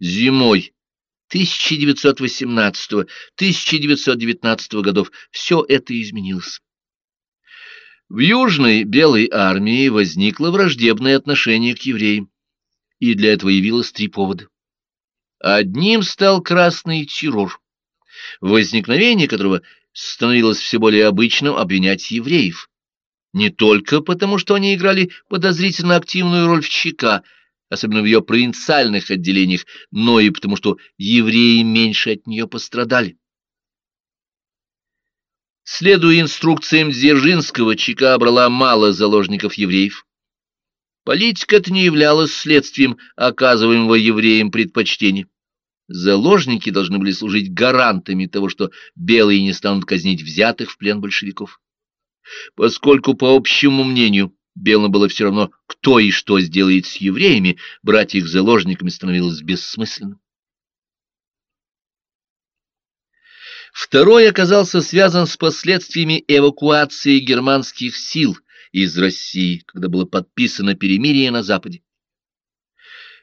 Зимой 1918-1919 годов все это изменилось. В Южной Белой армии возникло враждебное отношение к евреям, и для этого явилось три повода. Одним стал красный террор, возникновение которого становилось все более обычным обвинять евреев. Не только потому, что они играли подозрительно активную роль в ЧК, особенно в ее провинциальных отделениях, но и потому, что евреи меньше от нее пострадали. Следуя инструкциям Дзержинского, ЧК брала мало заложников евреев. Политика это не являлась следствием оказываемого евреям предпочтения. Заложники должны были служить гарантами того, что белые не станут казнить взятых в плен большевиков. Поскольку, по общему мнению, белым было все равно, кто и что сделает с евреями, брать их заложниками становилось бессмысленным. Второй оказался связан с последствиями эвакуации германских сил из России, когда было подписано перемирие на Западе.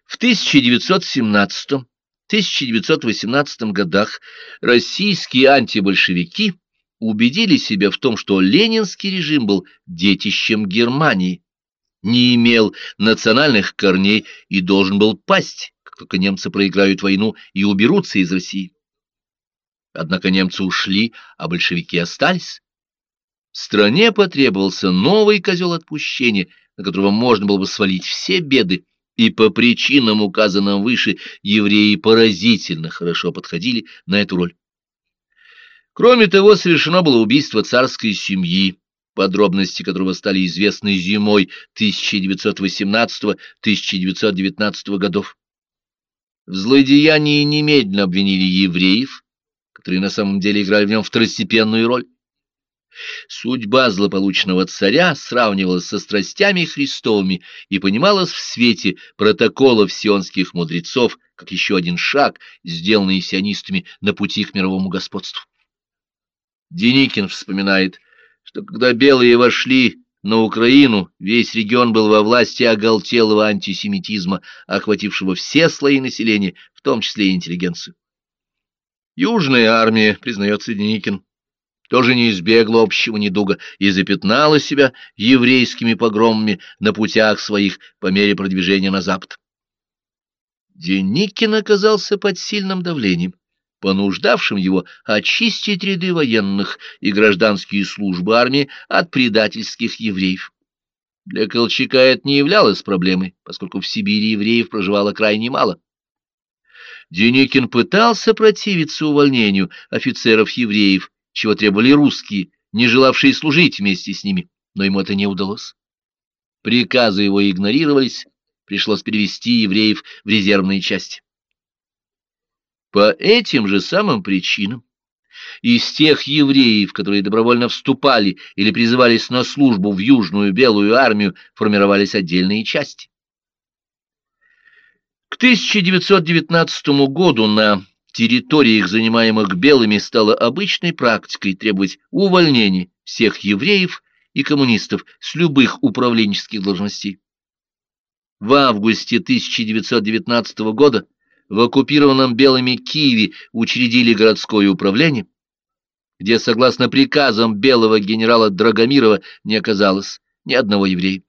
В 1917-1918 годах российские антибольшевики убедили себя в том, что ленинский режим был детищем Германии, не имел национальных корней и должен был пасть, как только немцы проиграют войну и уберутся из России. Однако немцы ушли, а большевики остались. Стране потребовался новый козел отпущения, на которого можно было бы свалить все беды, и по причинам, указанным выше, евреи поразительно хорошо подходили на эту роль. Кроме того, совершено было убийство царской семьи, подробности которого стали известны зимой 1918-1919 годов. В злодеянии немедленно обвинили евреев, которые на самом деле играли в нем второстепенную роль. Судьба злополучного царя сравнивалась со страстями Христовыми и понималась в свете протоколов сионских мудрецов, как еще один шаг, сделанный сионистами на пути к мировому господству. Деникин вспоминает, что когда белые вошли на Украину, весь регион был во власти оголтелого антисемитизма, охватившего все слои населения, в том числе и интеллигенцию. Южная армия, признается Деникин, тоже не избегла общего недуга и запятнала себя еврейскими погромами на путях своих по мере продвижения на запад. Деникин оказался под сильным давлением, понуждавшим его очистить ряды военных и гражданские службы армии от предательских евреев. Для Колчака это не являлось проблемой, поскольку в Сибири евреев проживало крайне мало. Деникин пытался противиться увольнению офицеров-евреев, чего требовали русские, не желавшие служить вместе с ними, но ему это не удалось. Приказы его игнорировались, пришлось перевести евреев в резервные части. По этим же самым причинам из тех евреев, которые добровольно вступали или призывались на службу в Южную Белую армию, формировались отдельные части. К 1919 году на территориях, занимаемых белыми, стало обычной практикой требовать увольнения всех евреев и коммунистов с любых управленческих должностей. В августе 1919 года в оккупированном белыми Киеве учредили городское управление, где, согласно приказам белого генерала Драгомирова, не оказалось ни одного еврея.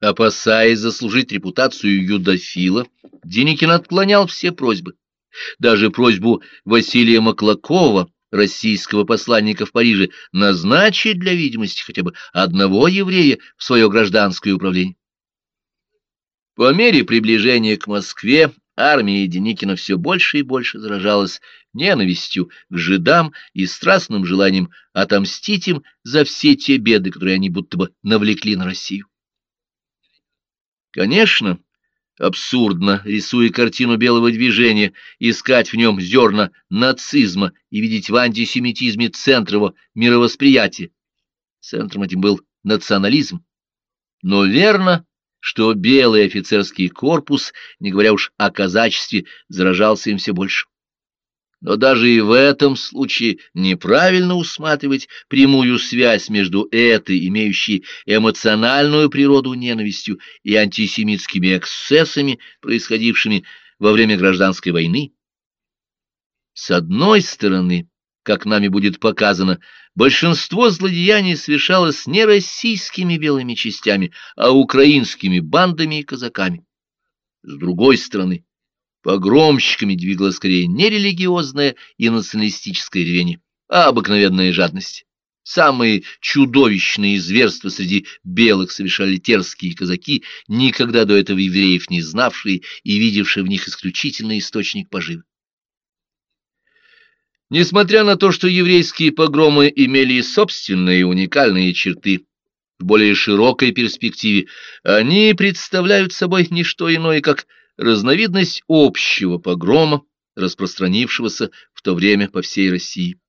Опасаясь заслужить репутацию юдофила, Деникин отклонял все просьбы. Даже просьбу Василия Маклакова, российского посланника в Париже, назначить для видимости хотя бы одного еврея в свое гражданское управление. По мере приближения к Москве армия Деникина все больше и больше заражалась ненавистью к жидам и страстным желанием отомстить им за все те беды, которые они будто бы навлекли на Россию. Конечно, абсурдно, рисуя картину белого движения, искать в нем зерна нацизма и видеть в антисемитизме центр его мировосприятия. Центром этим был национализм. Но верно, что белый офицерский корпус, не говоря уж о казачестве, заражался им все больше. Но даже и в этом случае неправильно усматривать прямую связь между этой, имеющей эмоциональную природу ненавистью, и антисемитскими эксцессами, происходившими во время гражданской войны. С одной стороны, как нами будет показано, большинство злодеяний совершалось не российскими белыми частями, а украинскими бандами и казаками. С другой стороны, погромщиками двигала скорее не религиозная и националистическая ревень, а обыкновенная жадность. Самые чудовищные зверства среди белых совершали терские казаки, никогда до этого евреев не знавшие и видевшие в них исключительный источник поживы. Несмотря на то, что еврейские погромы имели собственные уникальные черты, в более широкой перспективе они представляют собой не что иное, как разновидность общего погрома, распространившегося в то время по всей России.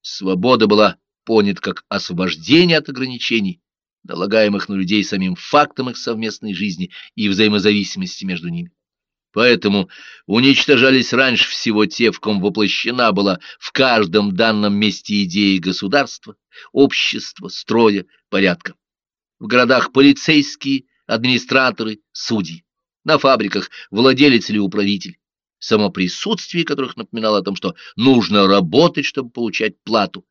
Свобода была понят как освобождение от ограничений, налагаемых на людей самим фактом их совместной жизни и взаимозависимости между ними. Поэтому уничтожались раньше всего те, в ком воплощена была в каждом данном месте идея государства, общества, строя, порядка. В городах полицейские, администраторы, судьи, на фабриках владелец или управитель, само присутствие которых напоминало о том, что нужно работать, чтобы получать плату,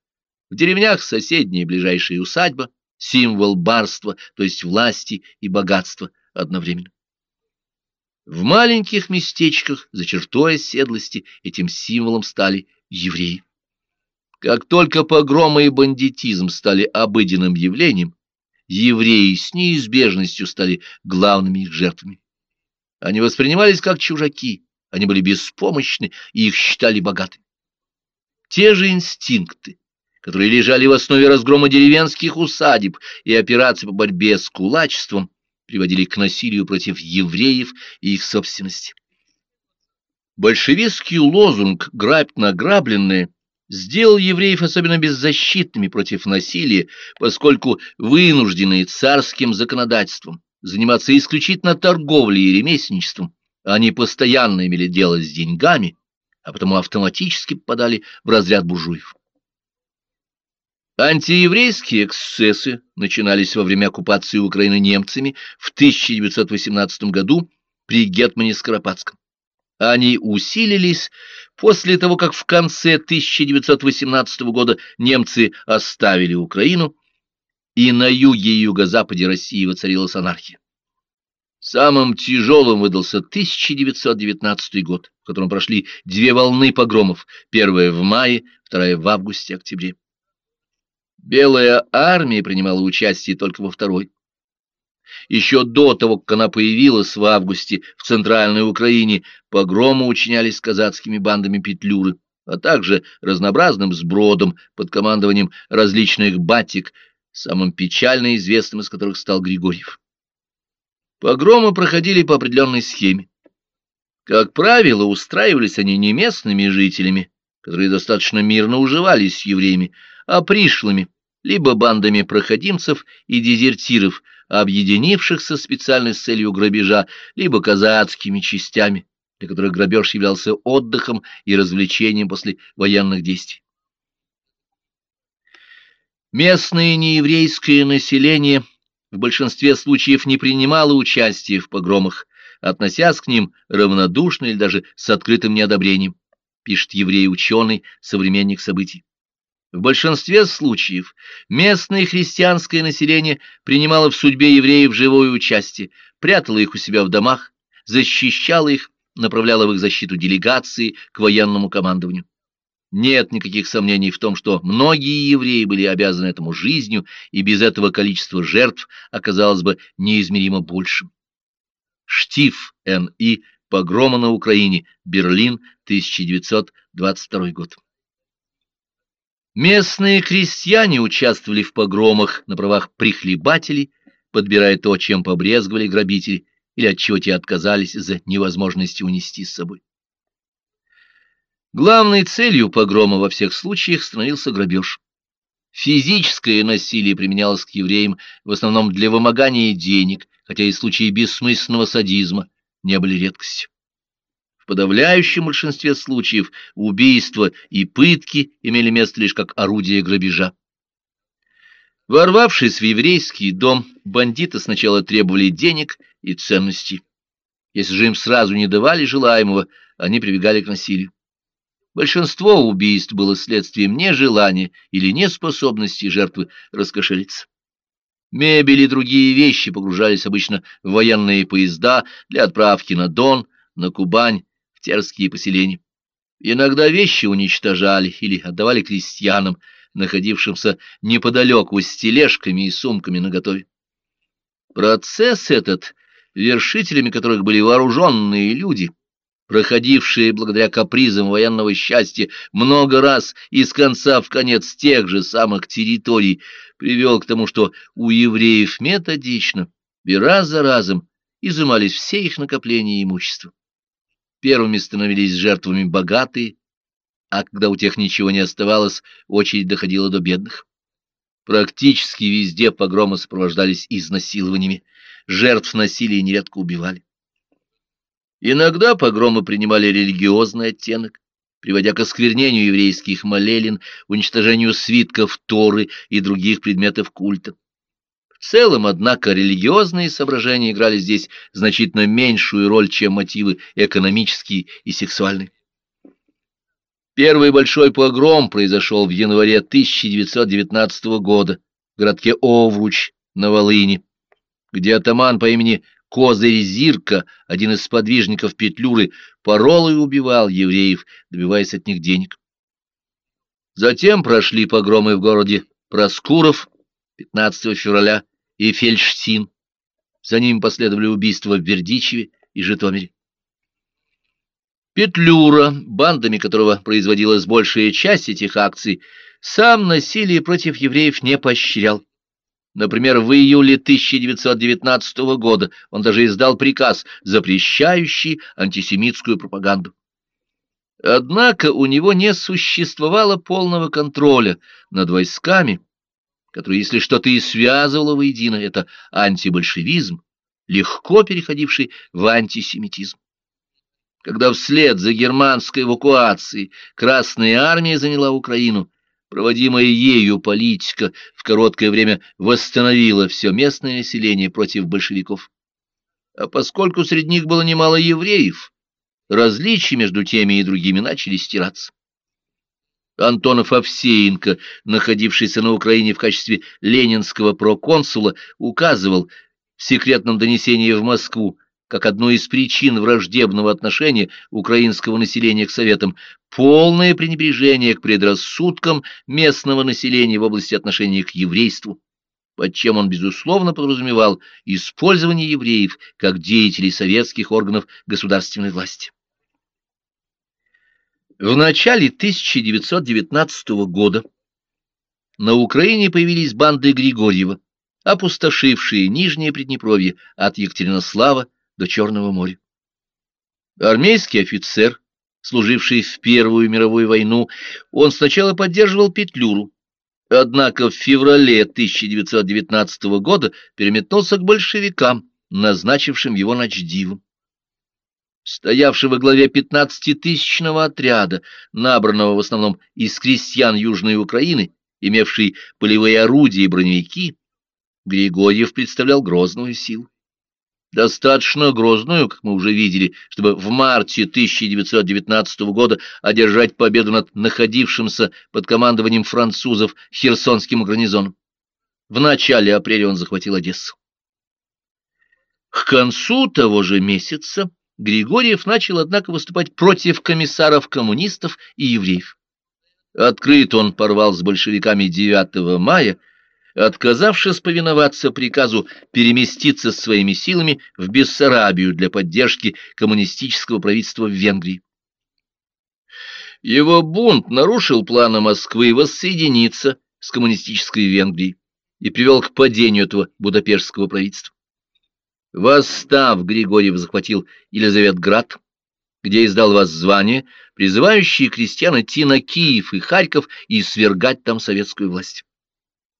в деревнях соседняя и ближайшая усадьба, символ барства, то есть власти и богатства одновременно. В маленьких местечках, за чертой оседлости, этим символом стали евреи. Как только погромы и бандитизм стали обыденным явлением, евреи с неизбежностью стали главными их жертвами. Они воспринимались как чужаки, они были беспомощны и их считали богатыми. Те же инстинкты, которые лежали в основе разгрома деревенских усадеб и операций по борьбе с кулачеством, приводили к насилию против евреев и их собственности. Большевистский лозунг «грабь награбленное» сделал евреев особенно беззащитными против насилия, поскольку вынужденные царским законодательством заниматься исключительно торговлей и ремесленничеством, они постоянно имели дело с деньгами, а потому автоматически попадали в разряд буржуев. Антиеврейские эксцессы начинались во время оккупации Украины немцами в 1918 году при Гетмане Скоропадском. Они усилились после того, как в конце 1918 года немцы оставили Украину, и на юге и юго-западе России воцарилась анархия. Самым тяжелым выдался 1919 год, в котором прошли две волны погромов, первая в мае, вторая в августе-октябре. Белая армия принимала участие только во второй. Еще до того, как она появилась в августе в Центральной Украине, погромы учинялись казацкими бандами Петлюры, а также разнообразным сбродом под командованием различных батик, самым печально известным из которых стал Григорьев. Погромы проходили по определенной схеме. Как правило, устраивались они не местными жителями, которые достаточно мирно уживались с евреями, а пришлыми, либо бандами проходимцев и дезертиров, объединившихся специально с целью грабежа, либо казацкими частями, для которых грабеж являлся отдыхом и развлечением после военных действий. Местное нееврейское население в большинстве случаев не принимало участия в погромах, относясь к ним равнодушно или даже с открытым неодобрением, пишет еврей-ученый, современник событий. В большинстве случаев местное христианское население принимало в судьбе евреев живое участие, прятало их у себя в домах, защищало их, направляло в их защиту делегации к военному командованию. Нет никаких сомнений в том, что многие евреи были обязаны этому жизнью, и без этого количество жертв оказалось бы неизмеримо большим. Штиф Н.И. Погрома на Украине. Берлин, 1922 год. Местные крестьяне участвовали в погромах на правах прихлебателей, подбирая то, чем побрезговали грабители, или от чего те отказались за невозможности унести с собой. Главной целью погрома во всех случаях становился грабеж. Физическое насилие применялось к евреям в основном для вымогания денег, хотя и случаи бессмысленного садизма не были редкостью подавляющем большинстве случаев убийства и пытки имели место лишь как орудие грабежа. Ворвавшись в еврейский дом, бандиты сначала требовали денег и ценностей. Если же им сразу не давали желаемого, они прибегали к насилию. Большинство убийств было следствием нежелания или неспособности жертвы раскошелиться. Мебель и другие вещи погружались обычно в военные поезда для отправки на Дон, на Кубань, терские поселения. Иногда вещи уничтожали или отдавали крестьянам, находившимся неподалеку с тележками и сумками наготове. Процесс этот, вершителями которых были вооруженные люди, проходившие благодаря капризам военного счастья много раз из конца в конец тех же самых территорий, привел к тому, что у евреев методично и раз за разом изымались все их накопления и имущество. Первыми становились жертвами богатые, а когда у тех ничего не оставалось, очередь доходила до бедных. Практически везде погромы сопровождались изнасилованиями, жертв насилия нередко убивали. Иногда погромы принимали религиозный оттенок, приводя к осквернению еврейских молелин, уничтожению свитков Торы и других предметов культа. Целом, однако, религиозные соображения играли здесь значительно меньшую роль, чем мотивы экономические и сексуальные. Первый большой погром произошел в январе 1919 года в городке Овруч на Волыни, где атаман по имени Козырь Зирка, один из сподвижников Петлюры, порол и убивал евреев, добиваясь от них денег. Затем прошли погромы в городе Проскуров 15 февраля и Фельдштин. За ними последовали убийства в Бердичеве и Житомире. Петлюра, бандами которого производилась большая часть этих акций, сам насилие против евреев не поощрял. Например, в июле 1919 года он даже издал приказ, запрещающий антисемитскую пропаганду. Однако у него не существовало полного контроля над войсками, которые, если что-то и связывало воедино, это антибольшевизм, легко переходивший в антисемитизм. Когда вслед за германской эвакуацией Красная Армия заняла Украину, Проводимая ею политика в короткое время восстановила все местное население против большевиков. А поскольку среди них было немало евреев, различия между теми и другими начали стираться. Антонов Овсеенко, находившийся на Украине в качестве ленинского проконсула, указывал в секретном донесении в Москву, как одну из причин враждебного отношения украинского населения к Советам полное пренебрежение к предрассудкам местного населения в области отношения к еврейству, под чем он, безусловно, подразумевал использование евреев как деятелей советских органов государственной власти. В начале 1919 года на Украине появились банды Григорьева, опустошившие Нижнее Приднепровье от Екатеринослава до Черного моря. Армейский офицер, служивший в Первую мировую войну, он сначала поддерживал Петлюру, однако в феврале 1919 года переметнулся к большевикам, назначившим его начдивом. Стоявший во главе 15-тысячного отряда, набранного в основном из крестьян Южной Украины, имевший полевые орудия и броневики, Григорьев представлял грозную силу достаточно грозную, как мы уже видели, чтобы в марте 1919 года одержать победу над находившимся под командованием французов Херсонским гарнизоном. В начале апреля он захватил Одессу. К концу того же месяца Григорьев начал, однако, выступать против комиссаров-коммунистов и евреев. Открыт он порвал с большевиками 9 мая, отказавшись повиноваться приказу переместиться своими силами в Бессарабию для поддержки коммунистического правительства в Венгрии. Его бунт нарушил планы Москвы воссоединиться с коммунистической Венгрией и привел к падению этого будапештского правительства. Восстав, Григорьев захватил Елизаветград, где издал воззвание, призывающее крестьян идти на Киев и Харьков и свергать там советскую власть.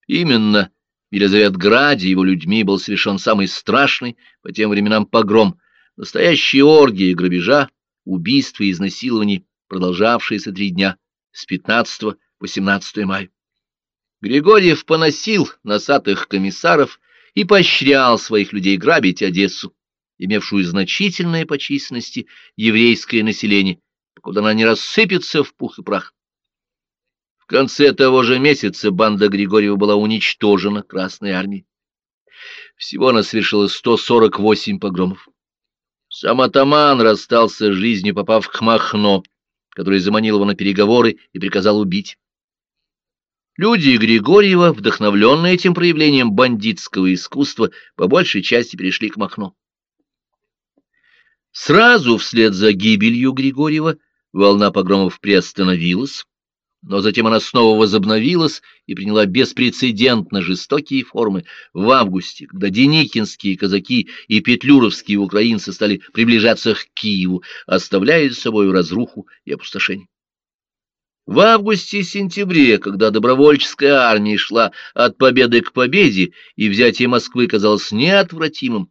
Именно в Елизаветграде его людьми был совершен самый страшный по тем временам погром, настоящие оргии грабежа, убийства и изнасилований, продолжавшиеся три дня, с 15 по 17 мая. Григорьев поносил носатых комиссаров и поощрял своих людей грабить Одессу, имевшую значительное по численности еврейское население, покуда она не рассыпется в пух и прах. В конце того же месяца банда Григорьева была уничтожена Красной армией. Всего она совершила 148 погромов. Сам атаман расстался с жизнью, попав к Махно, который заманил его на переговоры и приказал убить. Люди Григорьева, вдохновленные этим проявлением бандитского искусства, по большей части перешли к Махно. Сразу вслед за гибелью Григорьева волна погромов приостановилась, но затем она снова возобновилась и приняла беспрецедентно жестокие формы в августе, когда деникинские казаки и петлюровские украинцы стали приближаться к Киеву, оставляя за собой разруху и опустошение. В августе-сентябре, когда добровольческая армия шла от победы к победе и взятие Москвы казалось неотвратимым,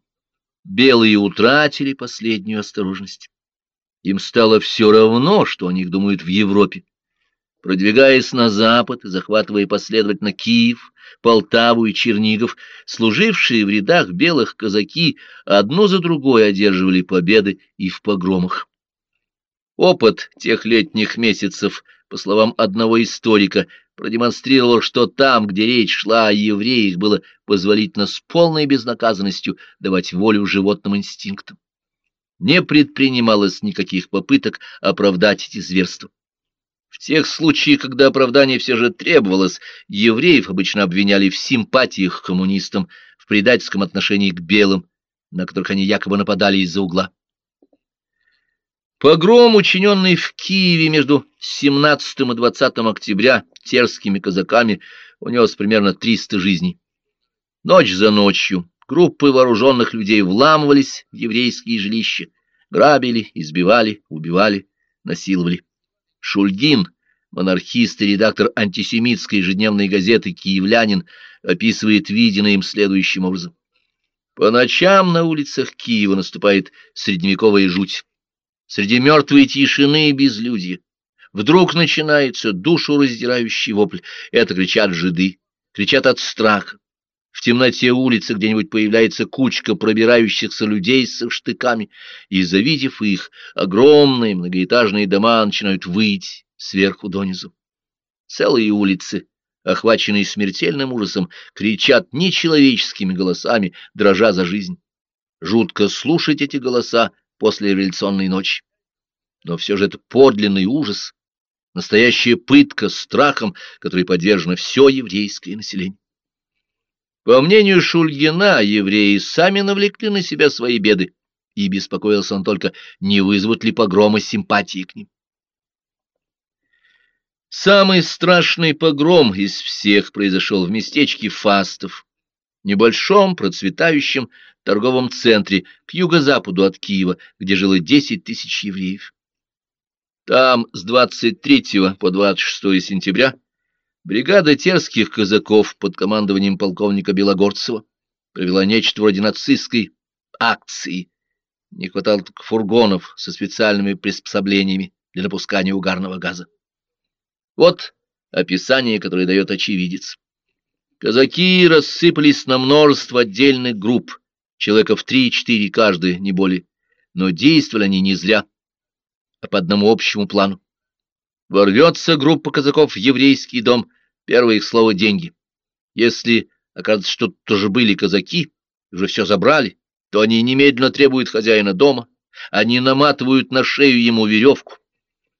белые утратили последнюю осторожность. Им стало все равно, что о них думают в Европе. Продвигаясь на запад и захватывая последовательно Киев, Полтаву и Чернигов, служившие в рядах белых казаки одно за другой одерживали победы и в погромах. Опыт тех летних месяцев, по словам одного историка, продемонстрировал, что там, где речь шла о евреях, было позволительно с полной безнаказанностью давать волю животным инстинктам. Не предпринималось никаких попыток оправдать эти зверства. В тех случаях, когда оправдание все же требовалось, евреев обычно обвиняли в симпатиях к коммунистам, в предательском отношении к белым, на которых они якобы нападали из-за угла. Погром, учиненный в Киеве между 17 и 20 октября терскими казаками, унес примерно 300 жизней. Ночь за ночью группы вооруженных людей вламывались в еврейские жилища, грабили, избивали, убивали, насиловали. Шульгин, монархист и редактор антисемитской ежедневной газеты «Киевлянин», описывает виденное им следующим образом. По ночам на улицах Киева наступает средневековая жуть. Среди мертвой тишины и безлюдья вдруг начинается душу раздирающий вопль. Это кричат жиды, кричат от страха. В темноте улицы где-нибудь появляется кучка пробирающихся людей со штыками, и, завидев их, огромные многоэтажные дома начинают выть сверху донизу. Целые улицы, охваченные смертельным ужасом, кричат нечеловеческими голосами, дрожа за жизнь. Жутко слушать эти голоса после революционной ночи. Но все же это подлинный ужас, настоящая пытка страхом, которой подвержено все еврейское население. По мнению Шульгина, евреи сами навлекли на себя свои беды, и беспокоился он только, не вызовут ли погромы симпатии к ним. Самый страшный погром из всех произошел в местечке Фастов, небольшом процветающем торговом центре к юго-западу от Киева, где жило 10 тысяч евреев. Там с 23 по 26 сентября Бригада терских казаков под командованием полковника Белогорцева провела нечто вроде нацистской акции. Не хватало только фургонов со специальными приспособлениями для напускания угарного газа. Вот описание, которое дает очевидец. Казаки рассыпались на множество отдельных групп, человеков три-четыре каждая, не более, но действовали они не зря, а по одному общему плану. Ворвется группа казаков в еврейский дом, Первое их слово — деньги. Если окажется, что тоже были казаки, уже все забрали, то они немедленно требуют хозяина дома, они наматывают на шею ему веревку.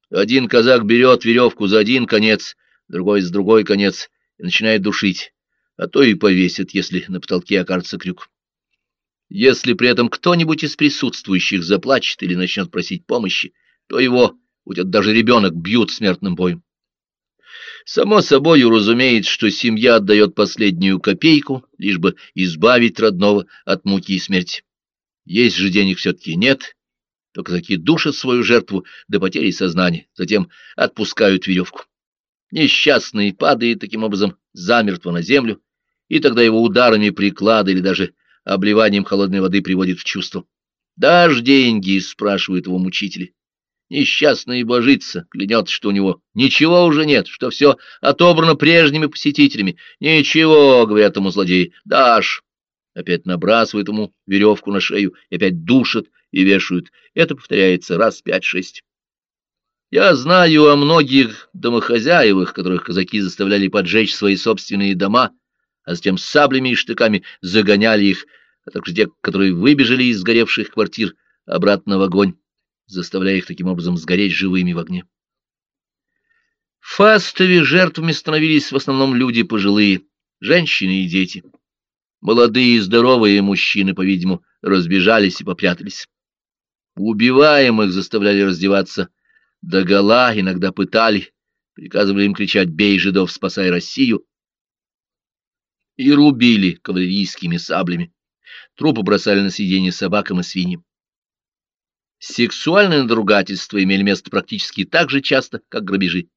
Один казак берет веревку за один конец, другой за другой конец и начинает душить, а то и повесит, если на потолке окажется крюк. Если при этом кто-нибудь из присутствующих заплачет или начнет просить помощи, то его, будет даже ребенок, бьют смертным боем. Само собой разумеет, что семья отдает последнюю копейку, лишь бы избавить родного от муки и смерти. Есть же денег все-таки нет, только такие душат свою жертву до потери сознания, затем отпускают веревку. Несчастный падает таким образом замертво на землю, и тогда его ударами приклада или даже обливанием холодной воды приводит в чувство. «Дашь деньги?» — спрашивают его мучители. Несчастный божится, клянется, что у него ничего уже нет, что все отобрано прежними посетителями. Ничего, говорят ему злодеи, дашь. опять набрасывают ему веревку на шею, и опять душат и вешают. Это повторяется раз пять-шесть. Я знаю о многих домохозяевах, которых казаки заставляли поджечь свои собственные дома, а затем саблями и штыками загоняли их, а также те, которые выбежали из сгоревших квартир обратно в огонь, заставляя их таким образом сгореть живыми в огне. В Фастове жертвами становились в основном люди пожилые, женщины и дети. Молодые и здоровые мужчины, по-видимому, разбежались и попрятались. Убиваемых заставляли раздеваться догола, иногда пытали, приказывали им кричать «Бей жидов, спасай Россию!» И рубили кавалерийскими саблями. Трупы бросали на съедение собакам и свиньям. Сексуальное надругательство имели место практически так же часто, как грабежи.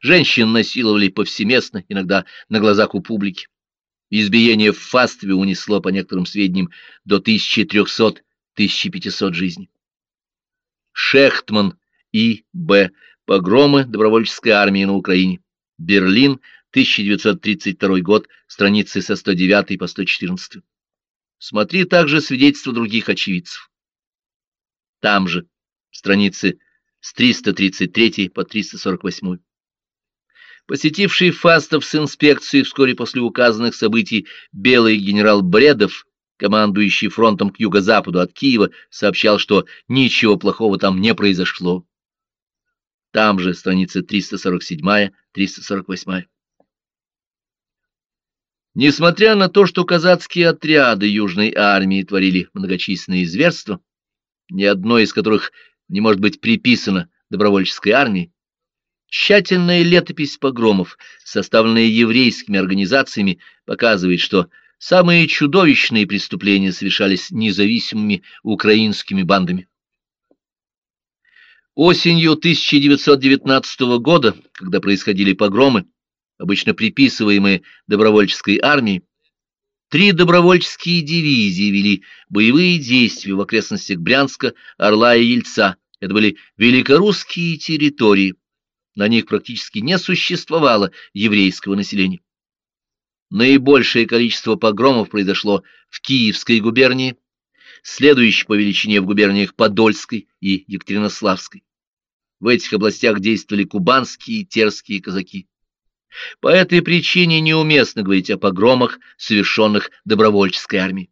Женщин насиловали повсеместно, иногда на глазах у публики. Избиение в Фастве унесло, по некоторым сведениям, до 1300-1500 жизней. Шехтман и Б. Погромы добровольческой армии на Украине. Берлин, 1932 год, страницы со 109 по 114. Смотри также свидетельства других очевидцев. Там же, страницы с 333 по 348. Посетивший Фастов с инспекцией вскоре после указанных событий белый генерал Бредов, командующий фронтом к юго-западу от Киева, сообщал, что ничего плохого там не произошло. Там же страницы 347-348. Несмотря на то, что казацкие отряды Южной армии творили многочисленные зверства, ни одно из которых не может быть приписано добровольческой армии, тщательная летопись погромов, составленная еврейскими организациями, показывает, что самые чудовищные преступления совершались независимыми украинскими бандами. Осенью 1919 года, когда происходили погромы, обычно приписываемые добровольческой армии, три добровольческие дивизии вели боевые действия в окрестностях Брянска, Орла и Ельца. Это были великорусские территории. На них практически не существовало еврейского населения. Наибольшее количество погромов произошло в Киевской губернии, следующей по величине в губерниях Подольской и Екатеринославской. В этих областях действовали кубанские и терские казаки. По этой причине неуместно говорить о погромах, совершенных добровольческой армией.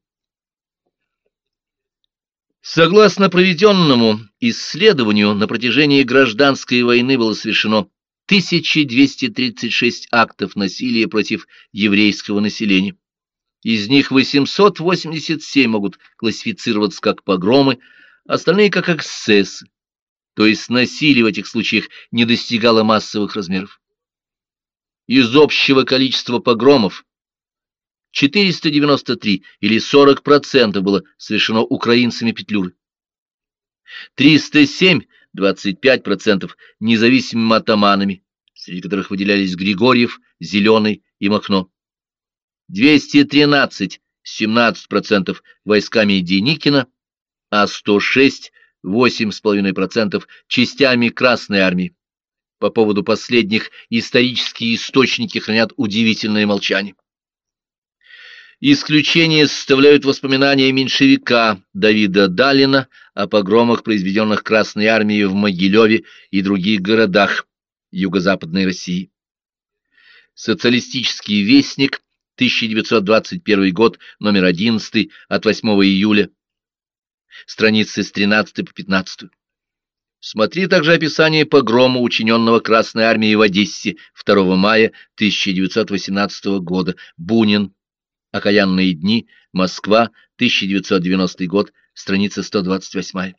Согласно проведенному исследованию, на протяжении гражданской войны было совершено 1236 актов насилия против еврейского населения. Из них 887 могут классифицироваться как погромы, остальные как эксцессы, то есть насилие в этих случаях не достигало массовых размеров. Из общего количества погромов 493 или 40% было совершено украинцами Петлюры. 307, 25% независимыми атаманами, среди которых выделялись Григорьев, Зеленый и Махно. 213, 17% войсками Деникина, а 106, 8,5% частями Красной Армии. По поводу последних исторические источники хранят удивительное молчание. Исключение составляют воспоминания меньшевика Давида Далина о погромах, произведенных Красной Армией в Могилеве и других городах Юго-Западной России. Социалистический вестник, 1921 год, номер 11, от 8 июля, страницы с 13 по 15. Смотри также описание погрома, учиненного Красной Армией в Одессе 2 мая 1918 года. Бунин. Окаянные дни. Москва. 1990 год. Страница 128.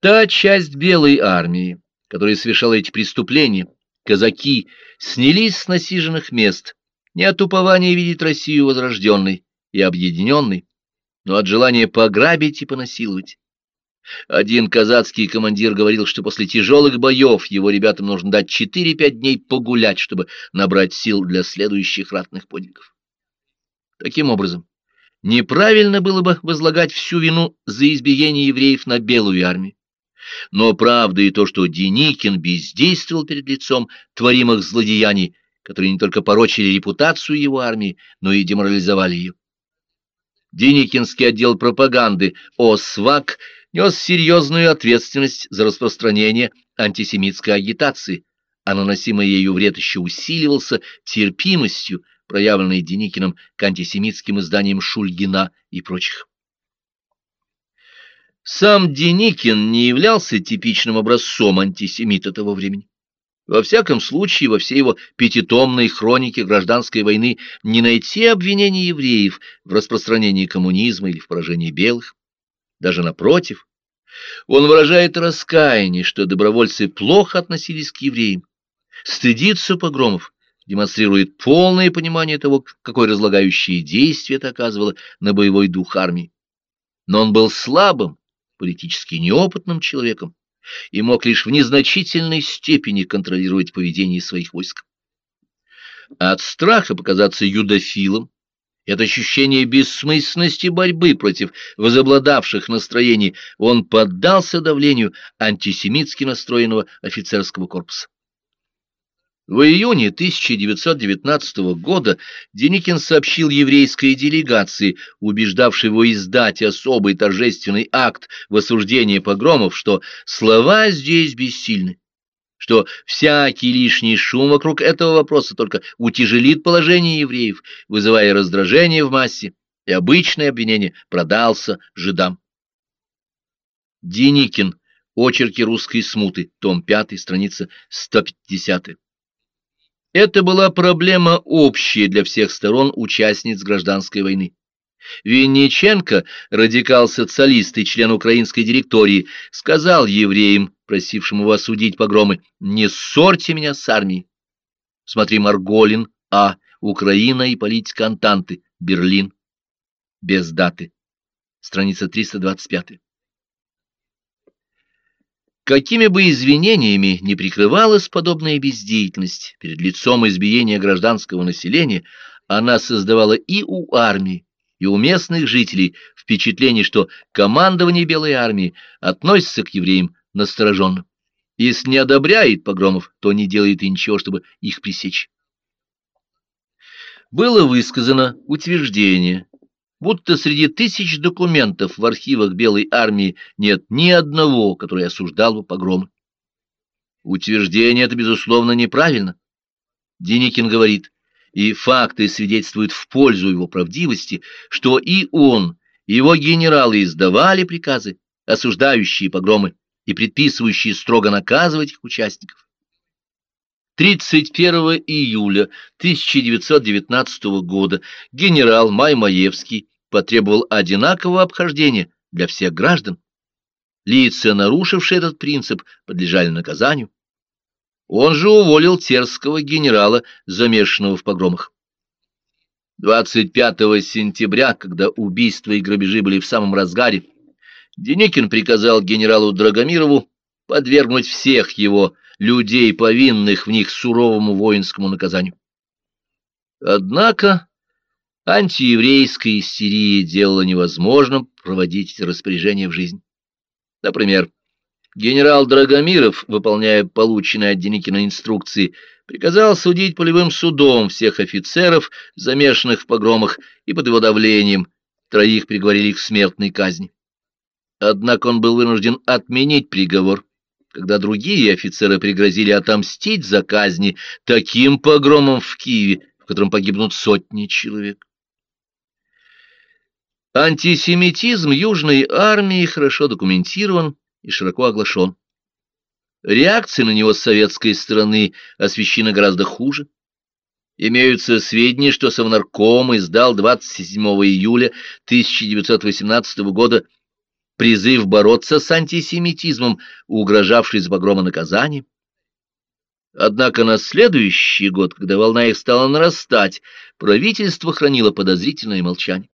Та часть Белой армии, которая совершала эти преступления, казаки, снялись с насиженных мест, не от упования видеть Россию возрожденной и объединенной, но от желания пограбить и понасиловать. Один казацкий командир говорил, что после тяжелых боев его ребятам нужно дать 4-5 дней погулять, чтобы набрать сил для следующих ратных подвигов. Таким образом, неправильно было бы возлагать всю вину за избиение евреев на белую армию. Но правда и то, что Деникин бездействовал перед лицом творимых злодеяний, которые не только порочили репутацию его армии, но и деморализовали ее. Деникинский отдел пропаганды ОСВАК нес серьезную ответственность за распространение антисемитской агитации, а наносимый ею вред еще усиливался терпимостью, проявленной Деникиным к антисемитским изданиям Шульгина и прочих. Сам Деникин не являлся типичным образцом антисемита того времени. Во всяком случае, во всей его пятитомной хронике гражданской войны не найти обвинений евреев в распространении коммунизма или в поражении белых. Даже напротив, он выражает раскаяние, что добровольцы плохо относились к евреям, стыдится погромов, демонстрирует полное понимание того, какое разлагающее действие это оказывало на боевой дух армии. Но он был слабым, политически неопытным человеком, и мог лишь в незначительной степени контролировать поведение своих войск. От страха показаться юдофилом и от ощущения бессмысленности борьбы против возобладавших настроений он поддался давлению антисемитски настроенного офицерского корпуса. В июне 1919 года Деникин сообщил еврейской делегации, убеждавшей его издать особый торжественный акт в осуждении погромов, что слова здесь бессильны, что всякий лишний шум вокруг этого вопроса только утяжелит положение евреев, вызывая раздражение в массе, и обычное обвинение продался жидам. Деникин. Очерки русской смуты. Том 5. Страница 150. Это была проблема общая для всех сторон участниц гражданской войны. Винниченко, радикал-социалист и член украинской директории, сказал евреям, просившим его осудить погромы, «Не ссорьте меня с армией». Смотри Марголин, А. Украина и политика Антанты. Берлин. Без даты. Страница 325. Какими бы извинениями не прикрывалась подобная бездеятельность перед лицом избиения гражданского населения, она создавала и у армии, и у местных жителей впечатление, что командование Белой армии относится к евреям настороженно. Если не одобряет погромов, то не делает и ничего, чтобы их пресечь. Было высказано утверждение, будто среди тысяч документов в архивах Белой армии нет ни одного, который осуждал бы погромы. Утверждение это, безусловно, неправильно. Деникин говорит, и факты свидетельствуют в пользу его правдивости, что и он, и его генералы издавали приказы, осуждающие погромы и предписывающие строго наказывать их участников. 31 июля 1919 года генерал Маймаевский потребовал одинакового обхождения для всех граждан. Лица, нарушившие этот принцип, подлежали наказанию. Он же уволил терского генерала, замешанного в погромах. 25 сентября, когда убийства и грабежи были в самом разгаре, Деникин приказал генералу Драгомирову подвергнуть всех его людей, повинных в них, суровому воинскому наказанию. Однако Антиеврейская истерия делала невозможным проводить эти распоряжения в жизнь. Например, генерал Драгомиров, выполняя полученные от Деникина инструкции, приказал судить полевым судом всех офицеров, замешанных в погромах, и под его давлением троих приговорили к смертной казни. Однако он был вынужден отменить приговор, когда другие офицеры пригрозили отомстить за казни таким погромом в Киеве, в котором погибнут сотни человек. Антисемитизм Южной армии хорошо документирован и широко оглашен. Реакция на него с советской стороны освещена гораздо хуже. Имеются сведения, что Совнарком издал 27 июля 1918 года призыв бороться с антисемитизмом, угрожавший с погрома наказанием. Однако на следующий год, когда волна их стала нарастать, правительство хранило подозрительное молчание.